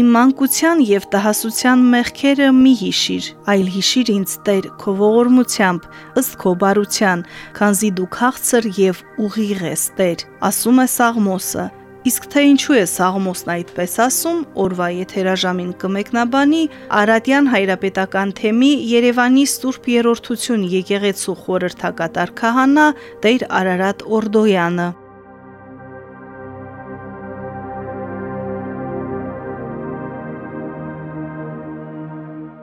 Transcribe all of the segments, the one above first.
Իմ մանկության եւ տհասության մեղքերը մի հիշիր, այլ հիշիր ինձ Տեր քո ողորմությամբ, ըստ քո բարության, քանզի դու քաղցր եւ ուղիղ ես Տեր, ասում է Սաղմոսը։ Իսկ թե ինչու է Սաղմոսն այդպես ասում, օրվա եթերաժամին կմեկնաբանի Արադյան հայրապետական թեմի Երևանի Սուրբ Երորդություն եկեղեցու խորհրդակատար քահանա Տեր Արարատ Օրդոյանը։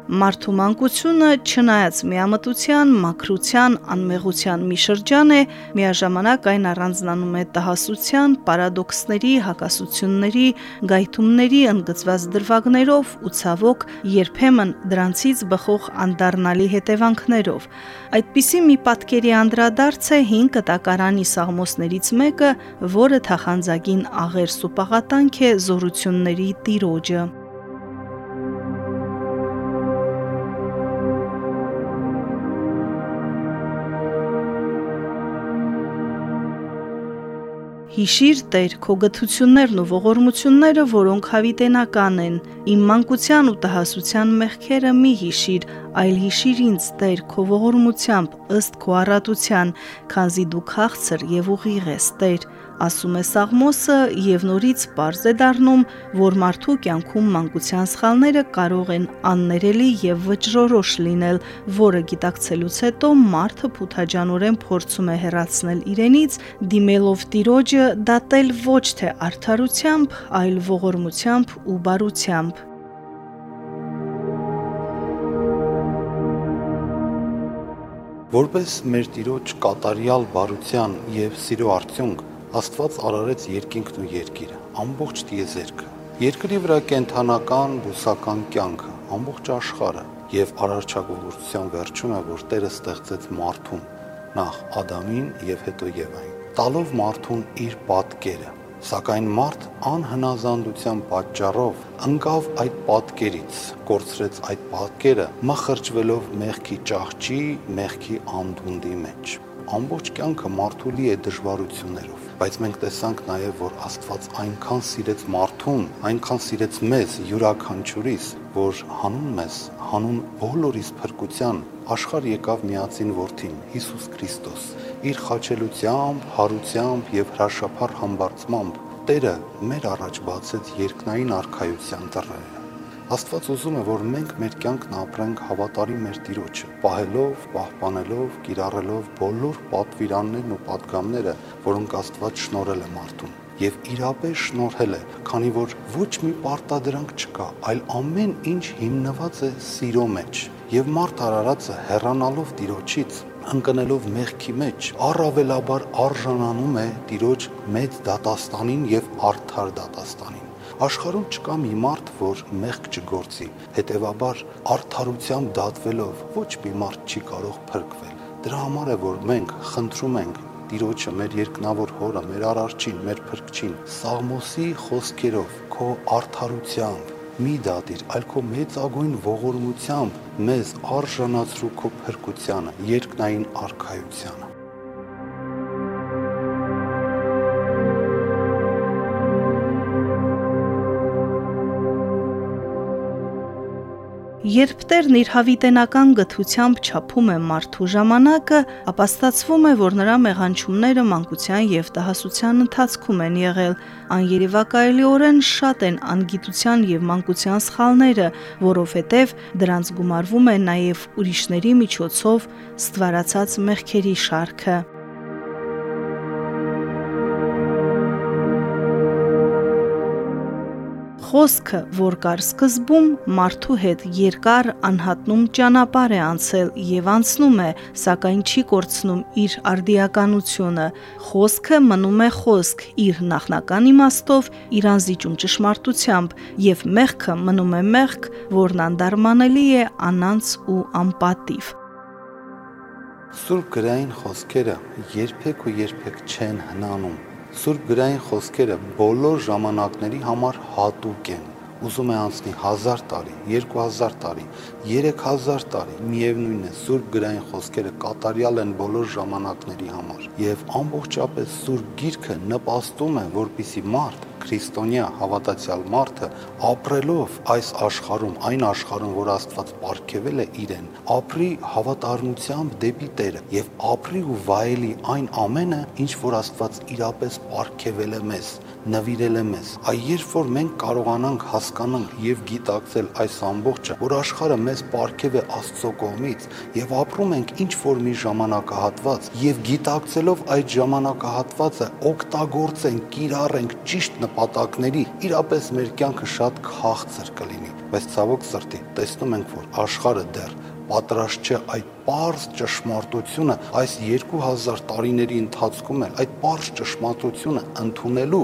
Մարդու մանկությունը չնայած միամտության, մաքրության, անմեղության մի շրջան է, միաժամանակ այն առանձնանում է տհասության, պարադոքսների, հակասությունների, գայթումների ընդգծված դրվագներով ու ցավոք երբեմն դրանցից բխող անդառնալի հետևանքներով։ Այդպիսի մի պատկերի անդրադարձ է 5 կտակարանի սաղմոսներից մեկը, որը թախանձագին աղերս ու պաղատանք է զորությունների տիրոջը։ Հիշիր Տեր քո գթություններն ու ողորմությունները, որոնք հավիտենական են։ Իմ մանկության ու տհասության մեղքերը մի հիշիր, այլ հիշիր ինձ Տեր քո ողորմությամբ, ըստ քո առատության, քանզի դու քաղցր եւ ուղիղ ես Տեր ասում է Սաղմոսը եւ նորից པարզ է դառնում, որ մարդու կյանքում մանկության սխալները կարող են աններելի եւ վճռորոշ լինել, որը գիտակցելուց հետո մարդը փութաջանորեն փորձում է հեռացնել իրենից, դիմելով տիրոջը դատել ոչ թե արդարությամբ, այլ ողորմությամբ ու բարությամբ։ Որպես մեր տիրոջ կատարյալ բարության եւ սիրո արդյունք Աստված արարեց երկինքն ու երկիրը, ամբողջ տիեզերքը։ Երկրի վրա կենթանական, բուսական կյանքը, ամբողջ աշխարհը եւ արարչագործության վերջում է, որ Տերը ստեղծեց մարդուն, նախ Ադամին եւ հետո Եվային, տալով մարդուն իր պատկերը։ Սակայն մարդ անհնազանդության պատճառով ընկավ այդ պատկերից, կորցրեց այդ պատկերը, մխրճվելով մեղքի ճահճի, մեղքի անդունդի մեջ ամբողջ կյանքը մարդու լի է դժվարություններով բայց մենք տեսանք նաև որ Աստված այնքան սիրեց մարդուն, այնքան սիրեց մեզ յուրաքանչյուրիս, որ հանուն մեզ, հանուն բոլորիս փրկության աշխարհ եկավ միածին որդին Հիսուս Քրիստոս իր խաչելությամբ, հարությամբ եւ հրաշափառ համբարձմամբ Տերը մեր առաջ բացեց երկնային արխայության դռները Աստված ուզում է, որ մենք մեր կյանքն ապրենք հավատարի մեր Տիրոջը, պահելով, պահպանելով, կիրառելով բոլոր պատվիրաններն ու падգամները, որոնք Աստված շնորհել է մարդուն։ Եվ իրապես շնորհել է, քանի որ ոչ մի պարտադրանք չկա, այլ ամեն ինչ հիմնված է սիրո մեջ։ Եվ մարդ արարածը հեռանալով Տիրոջից, ընկնելով մեղքի մեջ, առավելաբար արժանանում է Տիրոջ մեծ դատաստանին եւ արդար դատաստանին։ Աշխարհում չկա մի մարդ, որ մեղք չգործի։ Հետևաբար արդարությամբ դատվելով ոչ մի մարդ չի կարող փրկվել։ Դրա համար է, որ մենք խնդրում ենք Տիրոջը, մեր երկնավոր Հորը, մեր Արարչին, մեր Փրկչին, Սաղմոսի խոսքերով, քո արդարությամբ մի դատիր, այլ քո մեծագույն ողորմությամբ մեզ արժանացրու քո փրկությանը, երկնային արխայությանը։ Երբ Տերն իր հավիտենական գթությամբ չափում է մարդու ժամանակը, ապա ստացվում է, որ նրա մեղանչումները մանկության եւ տհասության ընթացքում են եղել։ Աներևակայելիորեն շատ են անգիտության եւ մանկության սխալները, որովհետեւ դրանց գումարվում է նաեւ ուրիշների միջոցով ստվարացած մեղքերի շարքը։ Խոսքը, որ կար սկզբում, մարդու հետ երկար անհատնում ճանապարհ է անցել եւ անցնում է, սակայն չի կորցնում իր արդիականությունը։ Խոսքը մնում է խոսք իր նախնական իմաստով, իր անզիջում ճշմարտությամբ եւ մեղքը մնում է մեղք, որն անդարմանելի է անանց ու անպատիվ։ Սուրբ գրային խոսքերը երբեք ու երբեք չեն հնանում։ Սուրբ գրային խոսքերը բոլոր ժամանակների համար հատուկ են ուզում է անցնի 1000 տարի, 2000 տարի, 3000 տարի, միևնույնն է, Սուրբ գրային խոսքերը կատարյալ են բոլոր ժամանակների համար։ Եվ ամբողջապես Սուրբ Գիրքը նպաստում է, որպիսի մարդ քրիստոնյա հավատացյալ մարդը ապրելով այս աշխարհում, այն աշխարհում, որ Աստված ապարգևել է իրեն, ապրի հավատարմությամբ դեպի Տերը եւ ապրի ու վայելի այն ամենը, ինչ որ Աստված իրապես ապարգևել է մեզ, նվիրել է մեզ։ Այ երբ որ մենք կարողանանք հասկանանք եւ գիտակցել այս ամբողջը, որ աշխարհը մեզ ապարգև է Աստծո կողմից եւ ապրում ենք ինչ որ մի ժամանակահատված եւ գիտակցելով այդ ժամանակահատվածը օգտագործենք, կիրառենք ճիշտ նպատակների, իրապես մեր կյանքը շատ քաղցր կլինի։ Բայց ցավոք սրտի, տեսնում ենք, որ աշխարհը դեռ պատրաստ չէ այդ པարզ ճշմարտությունը այս 2000 տարիների ընթացքում էլ այդ པարզ ճշմարտությունը ընդունելու,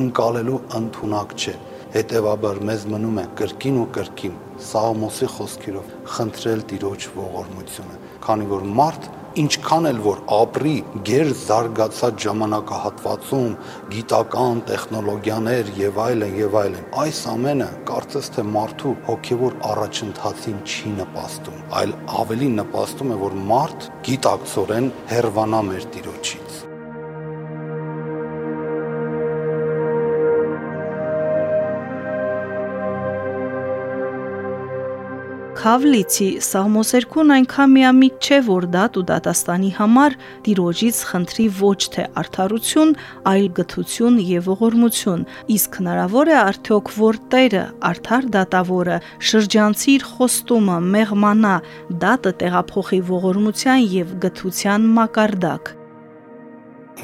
ընկալելու ընդունակ չէ։ Հետևաբար մեզ մնում է կրկին ու կրկին Սաղմոսի խոսքերով խնդրել Տիրոջ ողորմությունը, քանի որ մարդ ինչքան էլ որ ապրի ģեր զարգացած ժամանակահատվածում գիտական տեխնոլոգիաներ եւ այլն եւ այլն այս ամենը կարծես թե մարդու հոգեվոր առաջընթացին չի նպաստում այլ ավելի նպաստում է որ մարդ գիտակցորեն հերվանա մեր տիրոջից Քավլիցի Սաղմոսերքուն այնքան միամիտ չէ, որ դատ ու դատաստանի համար Տիրոջից խնդրի ոչ թե արդարություն, այլ գթություն եւ ողորմություն։ Իսկ հնարավոր է արդյոք, որ Տերը, արդար դատավորը, շրջանցի իր խոստումը մեղմանա, դատը տեղափոխի ողորմության եւ գթության մակարդակ։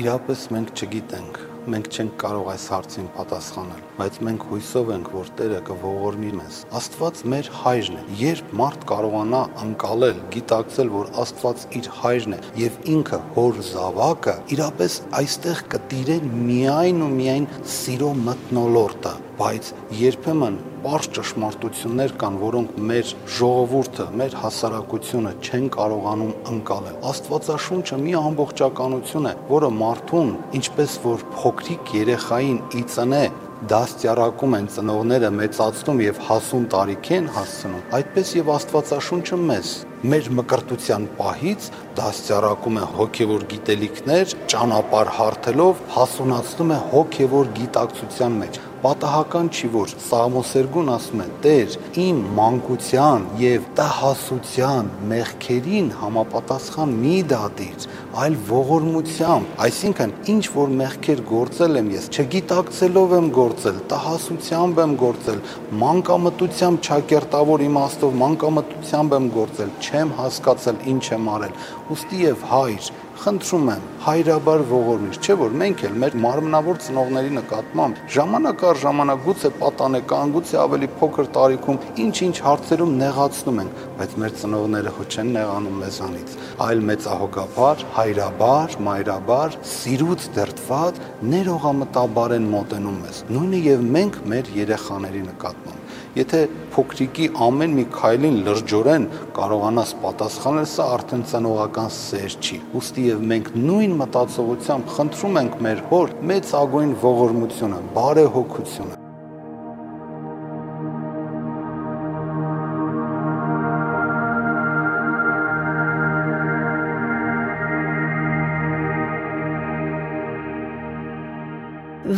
Իրապես մենք չգիտենք մենք չենք կարող այս հարցին պատասխանել, բայց մենք հույսով ենք, որ Տերը կողորմի մեզ։ Աստված մեր հայրն է։ Երբ մարդ կարողանա անկալել, գիտակցել, որ Աստված իր հայրն է եւ ինքը հոր զավակը, իրապես այստեղ կտիրեն միայն ու միայն սիրո մտնոլորտը, բայց երբեմն པարզ ճշմարտություններ կան, որոնք մեր ժողովուրդը, մեր հասարակությունը չեն կարողանում ընկալել։ Աստվածաշունչը մի ամբողջականություն է, որը մարդուն, ինչպես որ փոքրիկ երեխային ի ծնե դաստիարակում են ծնողները մեծացնում եւ հասուն տարիքի են հասցնում, այդպես եւ Աստվածաշունչը մեզ մեր մկրտության պահից դաստիարակում է հոգեվոր գիտելիքներ, ճանապարհ հարթելով հասունացնում է հոգեվոր գիտակցության մեջ պատահական չի որ Սաղմոսերգուն ասում է Տեր իմ մանկության եւ տհասության մեղքերին համապատասխան մի դատիր այլ ողորմությամբ այսինքն ինչ որ մեղքեր գործել եմ ես չգիտակցելով եմ գործել տհասությամբ եմ գործել մանկամտությամբ ճակերտավոր իմաստով մանկամտությամբ եմ գործել չեմ հասկացել ինչ եմ արել ուստի եւ հայր խնդրում եմ հայրաբար ողորմիր, չէ՞ որ մենք էլ մեր մարմնավոր ծնողների նկատմամբ ժամանակ առ ժամանակ գուցե պատանեկան, գուցե ավելի փոքր տարիքում ինչ-ինչ հարցերում նեղացնում ենք, բայց մեր ծնողները հո չեն նեղանում մեզանից, այլ մեծահոգաբար, հայրաբար, մայրաբար, սիրուց դրտված ներողամտաբար են մոտենում մեզ։ Նույնը եւ մենք մեր երեխաների նկատմամբ Եթե փոքրիկի ամեն մի քայլին լրջորեն կարողանաս պատասխանել, սա արդեն ծնողական սեր չի։ Ոստի եւ մենք նույն մտածողությամբ խնդրում ենք մեր հոր մեծ ագույն ողորմությունը, բարեհոգությունը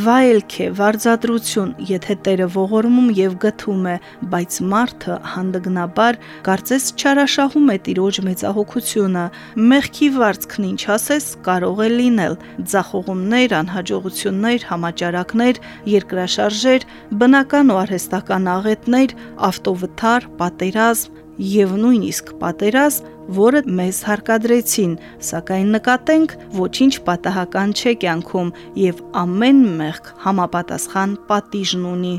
վայելք է, վարձատրություն, եթե Տերը ողորմում եւ գթում է, բայց մարդը հանդգնաբար կարծես չարաշահում է Տիրոջ մեծահոգությունը։ Մեղքի վարձքն ինչ ասես կարող է լինել՝ ձախողումներ, անհաջողություններ, համաճարակներ, երկրաշարժեր, բնական ու արհեստական աղետներ, ավտովթար, պատերազմ, եւ նույնիսկ պատերազմ, որը մեզ հարկադրեցին, սակայն նկատենք, ոչինչ պատահական չէ կյանքում եւ ամեն մեղք համապատասխան պատիժն ունի։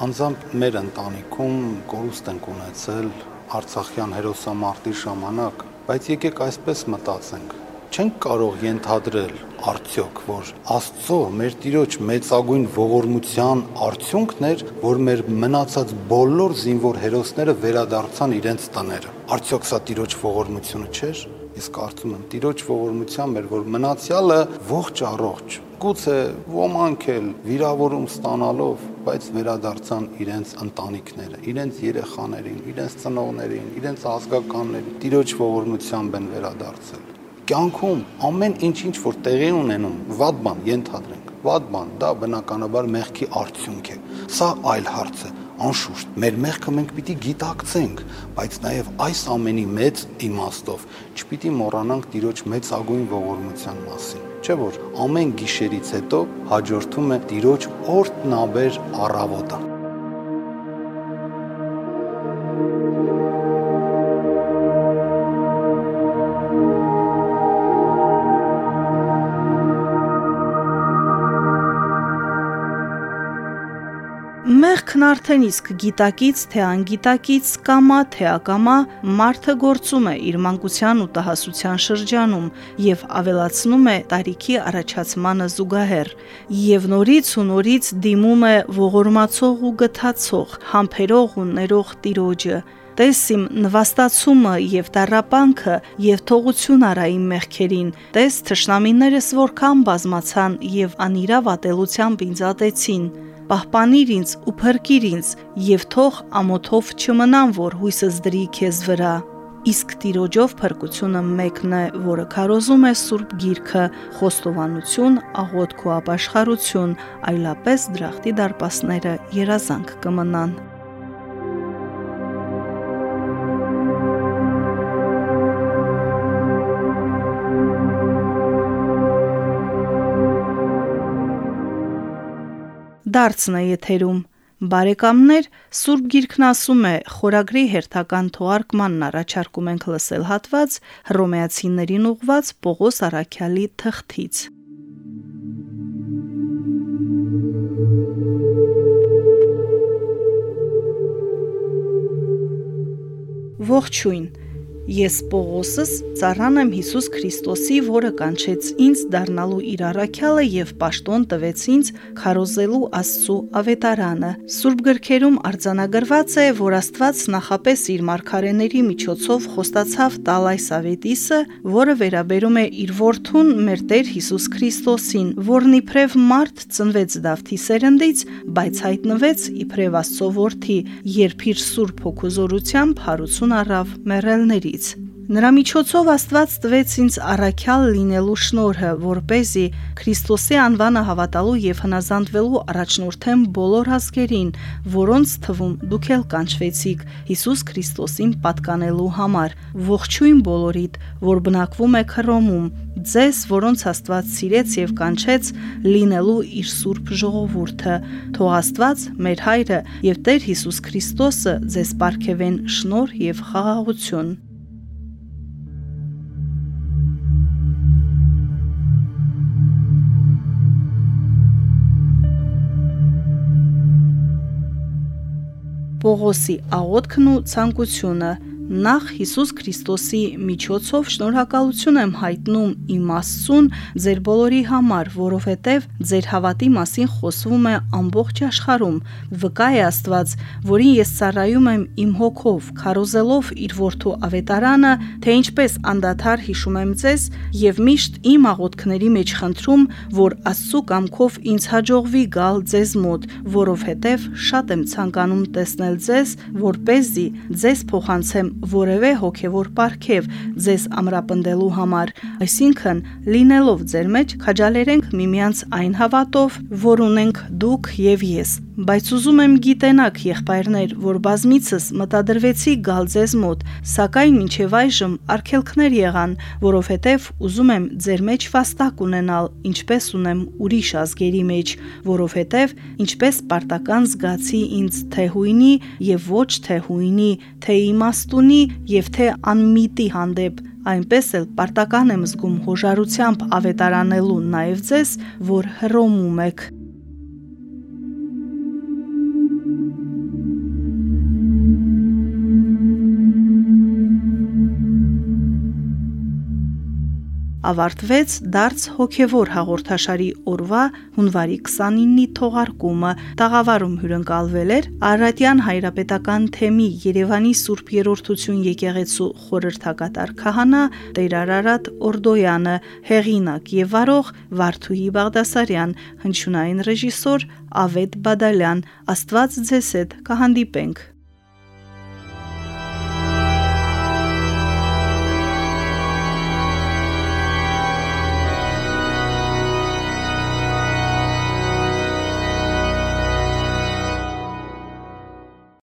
Անձամբ մեր ընտանիքում կորուստ ենք ունեցել Արցախյան հերոսամարտի ժամանակ, բայց եկեք այսպես մտածենք չենք կարող ենթադրել արդյոք որ Աստծո մեր Տիրոջ մեծագույն ողորմության արդյունքն էր, որ մեր մնացած բոլոր զինվոր հերոսները վերադարձան իրենց տները։ Արդյոք սա Տիրոջ ողորմությունը չէր։ Ես կարծում եմ Տիրոջ ողորմությամբ էր, որ մնացյալը ողջ առողջ գուցե ոմանք էլ վիրավորում ստանալով, բայց վերադարձան իրենց ընտանիքները, իրենց երեխաներին, իրենց ծնողներին, իրենց ազգականներին, տիրոջ ողորմությամբ են վերադարձել։ Կյանքում ամեն ինչ-ինչ որ տեղի ունենում, վատ բան ենթադրենք, վատ բան, դա բնականաբար մեղքի արդյունք է։ Սա այլ հարց է, անշուշտ մեր մեղքը մենք պիտի գիտակցենք, բայց նաև այս ամենի մեծ իմաստով չպիտի մոռանանք Տիրոջ մեծ ագույն ողորմության մասին չէ՞ որ ամեն գիշերից հետո հաջորդում է Տիրոջ օրտնաբեր առավոտը Մեղքն արդեն իսկ գիտակից, թե անգիտակից, կամա, թե ակամա, մարդը գործում է իր մանկության ու տհասության շրջանում եւ ավելացնում է տարիքի առաջացմանը զուգահեռ եւ նորից ու նորից դիմում է ողորմացող ու գթացող, համբերող ու ներող Տիրոջը տես իմ նվաստացումը եւ տարապանքը եւ թողություն արա իմ մեղքերին տես թշնամիներս որքան բազմացան եւ անիրավ ատելությամբ ինձ ատեցին պահպանիր ինձ ու փրկիր ինձ, եւ թող ամոթով չմնամ, որ հույսս դրի քեզ վրա։ Իսկ Տիրոջով փրկությունը մեկն է, որը քարոզում է Սուրբ Գիրքը, խոստովանություն, աղոթք ու ապաշխարություն, այլապես դրախտի դարպասները երազանք կմնան։ Դարձն է եթերում։ Բարեկամներ, Սուրբ Գիրքն ասում է, խորագրի հերթական թողարկմանն առաջարկում ենք լսել հատված Հռոմեացիներին ուղված Պողոս Արաքյալի թղթից։ Ողջույն Ես Պողոսս ծառան եմ Հիսուս Քրիստոսի, որը կանչեց ինձ դառնալու իր առաքյալը եւ պաշտոն տվեց ինձ քարոզելու Աստծո ավետարանը։ Սուրբ գրքերում արձանագրված է, որ Աստված նախապես իր մարգարեների միջոցով խոստացավ տալ այս ավետիսը, որը վերաբերում է իր որդուն մեր Տեր Հիսուս Քրիստոսին, որն իբրև մարդ ծնվեց Դավթի սերնդից, բայց հայտնվեց իբրև Աստծո որդի, երբ իր Սուրբ հոգուզորությամբ հարություն առավ մեռելներից։ Նրա միջոցով Աստված տվեց ինձ առաքյալ լինելու շնորհը, որ เป զի Քրիստոսի անվանը հավատալու եւ հնազանդվելու առաջնորդեմ բոլոր ազգերին, որոնց թվում դուք էլ կանչվեցիք Հիսուս Քրիստոսին պատկանելու համար։ Ողջույն բոլորիդ, որ բնակվում եք Հռոմում, ձեզ, որոնց Աստված սիրեց եւ կանչեց լինելու իր սուրբ ժողովուրդը։ Թող Աստված, մեր հայրը եւ Տեր Հիսուս Քրիստոսը ձեզ ապարգևեն շնորհ եւ խաղաղություն։ Պողոսի աղոթքն ու ցանկությունը Նախ Հիսուս Քրիստոսի միջոցով շնորհակալություն եմ հայտնում իմ Աստծուն ձեր բոլորի համար, որովհետև ձեր հավատի մասին խոսվում է ամբողջ աշխարհում։ Վկա է Աստված, որին ես ծառայում եմ իմ հոգով, քարոզելով իր որդու ավետարանը, թե ինչպես անդադար հիշում եմ ձեզ եւ միշտ իմ աղոթքների մեջ խնդրում, որ Աստծո կամքով ինձ հաջողվի գալ ձեզ մոտ, որովհետև շատ եմ ցանկանում տեսնել ձեզ, որ เป զի ձեզ փոխանցեմ որևէ հոգևոր պարգև ձեզ ամրապնդելու համար, այսինքն լինելով ձեր մեջ քաջալերենք միմյանց այն հավատով, որ ունենք դուք եւ ես բայց ուզում եմ գիտենաք, եղբայրներ, որ բազմիցս մտադրվեցի գալ ձեզ մոտ, սակայն մինչև այժմ արգելքներ եղան, որովհետև ուզում եմ ձեր մեջ վաստակ ունենալ, ինչպես ունեմ ուրիշ ազգերի մեջ, որովհետև ինչպես պարտական զգացի ինձ թե հույնի եւ ոչ թե հույնի, թե իմաստունի եւ թե անմիտի հանդեպ այնպես էլ պարտական եմ զգում հոժարությամբ ավետարանելու նաև ձեզ, որ հռոմում եք ավարտվեց դարձ հոգևոր հաղորդաշարի օրվա հունվարի 29-ի թողարկումը։ Տաղավարում հյուրընկալվել էր Արարատյան հայրապետական թեմի Երևանի Սուրբ Երորդություն եկեղեցու խորհրդակատար քահանա Տեր Արարատ Օրդոյանը, հեղինակ եւ վարող Վարդուհի Բաղդասարյան, հնչյունային ռեժիսոր Ավետ Բադալյան։ Աստված ձեզ հետ կհանդիպենք